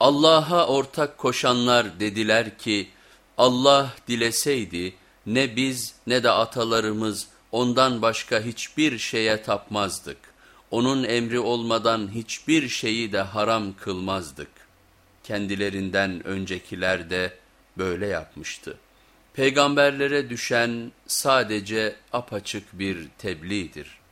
Allah'a ortak koşanlar dediler ki Allah dileseydi ne biz ne de atalarımız ondan başka hiçbir şeye tapmazdık. Onun emri olmadan hiçbir şeyi de haram kılmazdık. Kendilerinden öncekiler de böyle yapmıştı. Peygamberlere düşen sadece apaçık bir tebliğdir.''